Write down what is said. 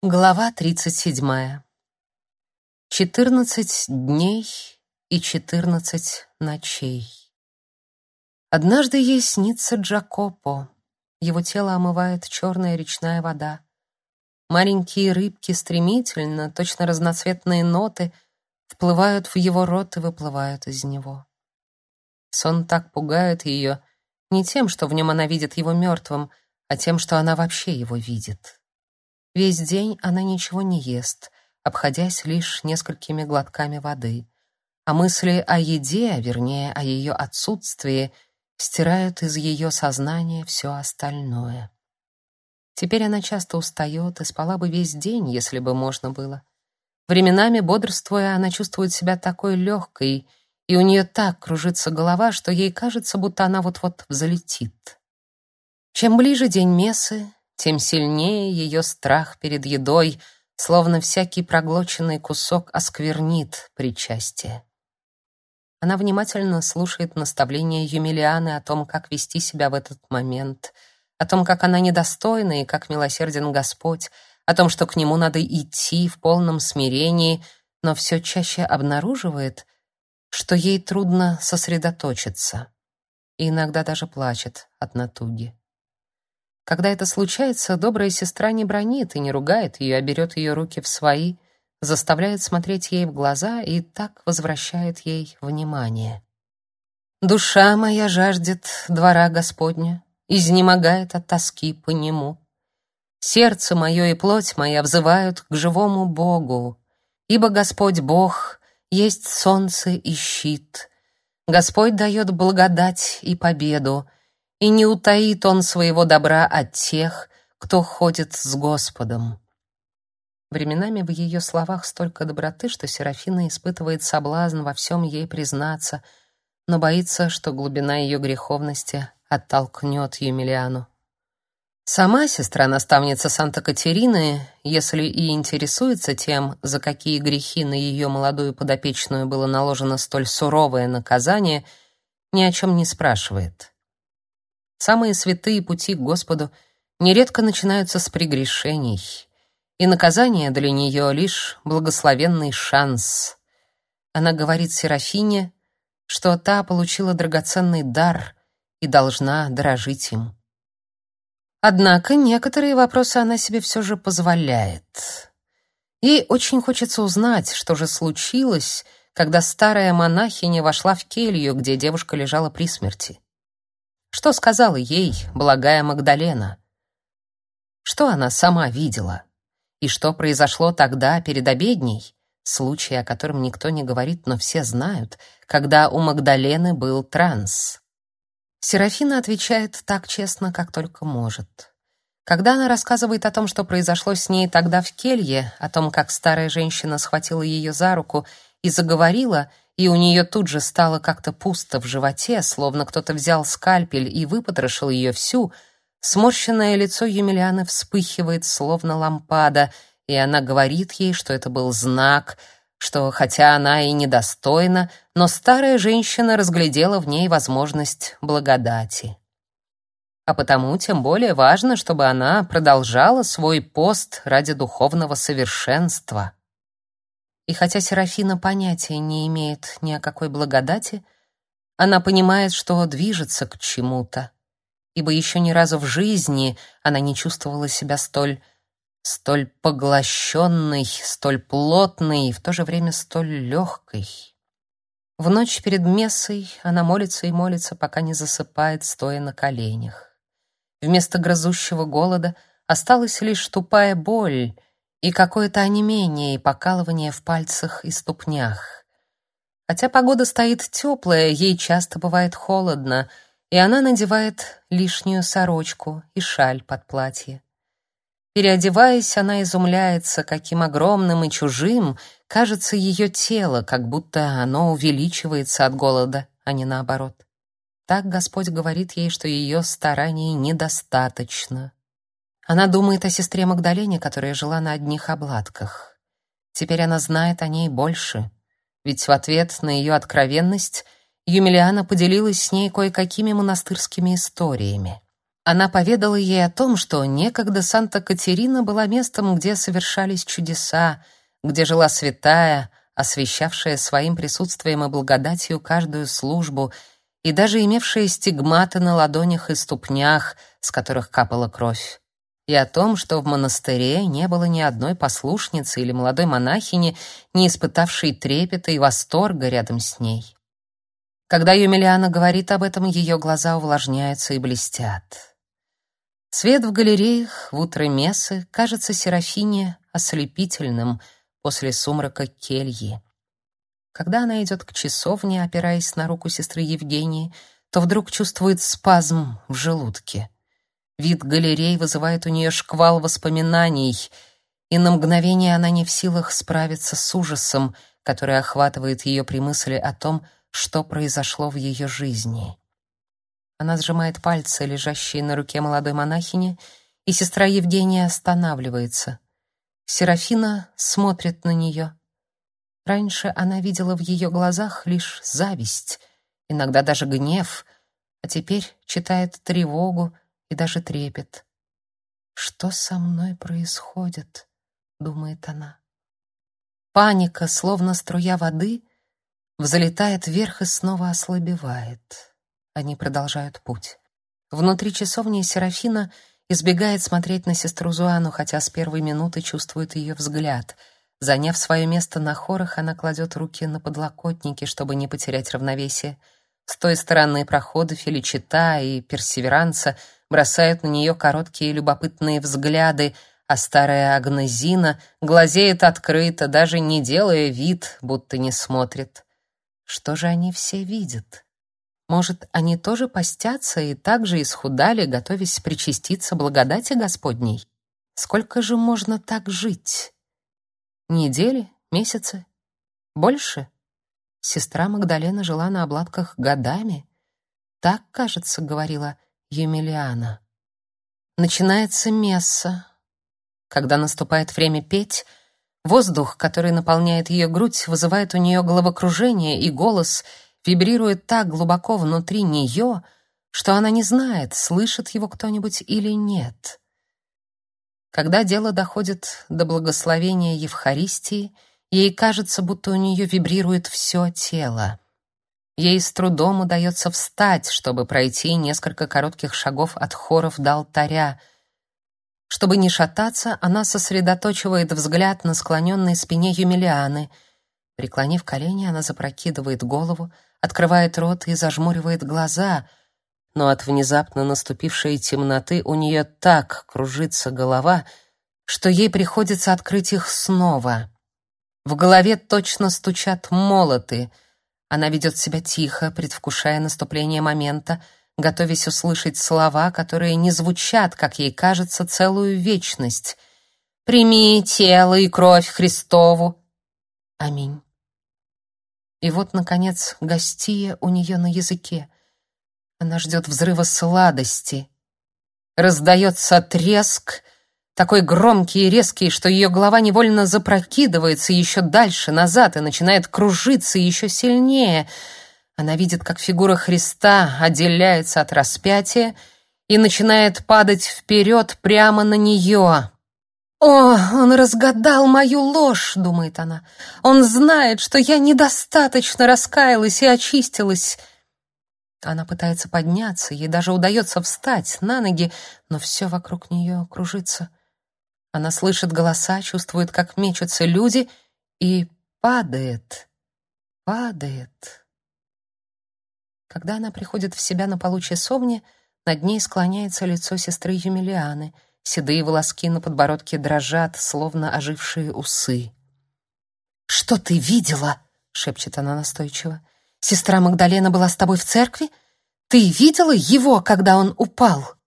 Глава 37. Четырнадцать дней и четырнадцать ночей. Однажды ей снится Джакопо. Его тело омывает черная речная вода. Маленькие рыбки стремительно, точно разноцветные ноты, вплывают в его рот и выплывают из него. Сон так пугает ее не тем, что в нем она видит его мертвым, а тем, что она вообще его видит. Весь день она ничего не ест, обходясь лишь несколькими глотками воды. А мысли о еде, вернее о ее отсутствии, стирают из ее сознания все остальное. Теперь она часто устает и спала бы весь день, если бы можно было. Временами, бодрствуя, она чувствует себя такой легкой, и у нее так кружится голова, что ей кажется, будто она вот-вот взлетит. Чем ближе день Мессы, тем сильнее ее страх перед едой, словно всякий проглоченный кусок осквернит причастие. Она внимательно слушает наставления Юмилианы о том, как вести себя в этот момент, о том, как она недостойна и как милосерден Господь, о том, что к нему надо идти в полном смирении, но все чаще обнаруживает, что ей трудно сосредоточиться и иногда даже плачет от натуги. Когда это случается, добрая сестра не бронит и не ругает ее, а берет ее руки в свои, заставляет смотреть ей в глаза и так возвращает ей внимание. Душа моя жаждет двора Господня, изнемогает от тоски по нему. Сердце мое и плоть моя взывают к живому Богу, ибо Господь Бог есть солнце и щит. Господь дает благодать и победу, и не утаит он своего добра от тех, кто ходит с Господом. Временами в ее словах столько доброты, что Серафина испытывает соблазн во всем ей признаться, но боится, что глубина ее греховности оттолкнет Юмилиану. Сама сестра-наставница Санта-Катерины, если и интересуется тем, за какие грехи на ее молодую подопечную было наложено столь суровое наказание, ни о чем не спрашивает. Самые святые пути к Господу нередко начинаются с прегрешений, и наказание для нее лишь благословенный шанс. Она говорит Серафине, что та получила драгоценный дар и должна дорожить им. Однако некоторые вопросы она себе все же позволяет. Ей очень хочется узнать, что же случилось, когда старая монахиня вошла в келью, где девушка лежала при смерти. Что сказала ей благая Магдалена? Что она сама видела? И что произошло тогда перед обедней? Случай, о котором никто не говорит, но все знают, когда у Магдалены был транс. Серафина отвечает так честно, как только может. Когда она рассказывает о том, что произошло с ней тогда в келье, о том, как старая женщина схватила ее за руку и заговорила, и у нее тут же стало как-то пусто в животе, словно кто-то взял скальпель и выпотрошил ее всю, сморщенное лицо Емельяны вспыхивает, словно лампада, и она говорит ей, что это был знак, что хотя она и недостойна, но старая женщина разглядела в ней возможность благодати. А потому тем более важно, чтобы она продолжала свой пост ради духовного совершенства. И хотя Серафина понятия не имеет ни о какой благодати, она понимает, что движется к чему-то, ибо еще ни разу в жизни она не чувствовала себя столь столь поглощенной, столь плотной и в то же время столь легкой. В ночь перед мессой она молится и молится, пока не засыпает, стоя на коленях. Вместо грызущего голода осталась лишь тупая боль — и какое-то онемение и покалывание в пальцах и ступнях. Хотя погода стоит теплая, ей часто бывает холодно, и она надевает лишнюю сорочку и шаль под платье. Переодеваясь, она изумляется, каким огромным и чужим кажется ее тело, как будто оно увеличивается от голода, а не наоборот. Так Господь говорит ей, что ее стараний недостаточно. Она думает о сестре Магдалене, которая жила на одних обладках. Теперь она знает о ней больше, ведь в ответ на ее откровенность Юмилиана поделилась с ней кое-какими монастырскими историями. Она поведала ей о том, что некогда Санта-Катерина была местом, где совершались чудеса, где жила святая, освещавшая своим присутствием и благодатью каждую службу, и даже имевшая стигматы на ладонях и ступнях, с которых капала кровь и о том, что в монастыре не было ни одной послушницы или молодой монахини, не испытавшей трепета и восторга рядом с ней. Когда Юмилиана говорит об этом, ее глаза увлажняются и блестят. Свет в галереях в утро мессы кажется Серафине ослепительным после сумрака кельи. Когда она идет к часовне, опираясь на руку сестры Евгении, то вдруг чувствует спазм в желудке — Вид галерей вызывает у нее шквал воспоминаний, и на мгновение она не в силах справиться с ужасом, который охватывает ее при мысли о том, что произошло в ее жизни. Она сжимает пальцы, лежащие на руке молодой монахини, и сестра Евгения останавливается. Серафина смотрит на нее. Раньше она видела в ее глазах лишь зависть, иногда даже гнев, а теперь читает тревогу, и даже трепет. «Что со мной происходит?» — думает она. Паника, словно струя воды, взлетает вверх и снова ослабевает. Они продолжают путь. Внутри часовни Серафина избегает смотреть на сестру Зуану, хотя с первой минуты чувствует ее взгляд. Заняв свое место на хорах, она кладет руки на подлокотники, чтобы не потерять равновесие. С той стороны прохода Феличита и Персеверанца — бросают на нее короткие любопытные взгляды, а старая Агнезина глазеет открыто, даже не делая вид, будто не смотрит. Что же они все видят? Может, они тоже постятся и также исхудали, готовясь причаститься благодати Господней? Сколько же можно так жить? Недели, месяцы, больше? Сестра Магдалена жила на обладках годами. Так, кажется, говорила Емельяна. Начинается месса. Когда наступает время петь, воздух, который наполняет ее грудь, вызывает у нее головокружение, и голос вибрирует так глубоко внутри нее, что она не знает, слышит его кто-нибудь или нет. Когда дело доходит до благословения Евхаристии, ей кажется, будто у нее вибрирует все тело. Ей с трудом удается встать, чтобы пройти несколько коротких шагов от хоров до алтаря. Чтобы не шататься, она сосредотачивает взгляд на склоненной спине Юмилианы. Преклонив колени, она запрокидывает голову, открывает рот и зажмуривает глаза, но от внезапно наступившей темноты у нее так кружится голова, что ей приходится открыть их снова. В голове точно стучат молоты — она ведет себя тихо, предвкушая наступление момента, готовясь услышать слова, которые не звучат, как ей кажется, целую вечность. «Прими тело и кровь Христову!» Аминь. И вот, наконец, гостия у нее на языке. Она ждет взрыва сладости. Раздается треск, такой громкий и резкий, что ее голова невольно запрокидывается еще дальше, назад, и начинает кружиться еще сильнее. Она видит, как фигура Христа отделяется от распятия и начинает падать вперед прямо на нее. «О, он разгадал мою ложь», — думает она. «Он знает, что я недостаточно раскаялась и очистилась». Она пытается подняться, ей даже удается встать на ноги, но все вокруг нее кружится. Она слышит голоса, чувствует, как мечутся люди, и падает, падает. Когда она приходит в себя на полу часовни, над ней склоняется лицо сестры Юмилианы. Седые волоски на подбородке дрожат, словно ожившие усы. «Что ты видела?» — шепчет она настойчиво. «Сестра Магдалена была с тобой в церкви? Ты видела его, когда он упал?»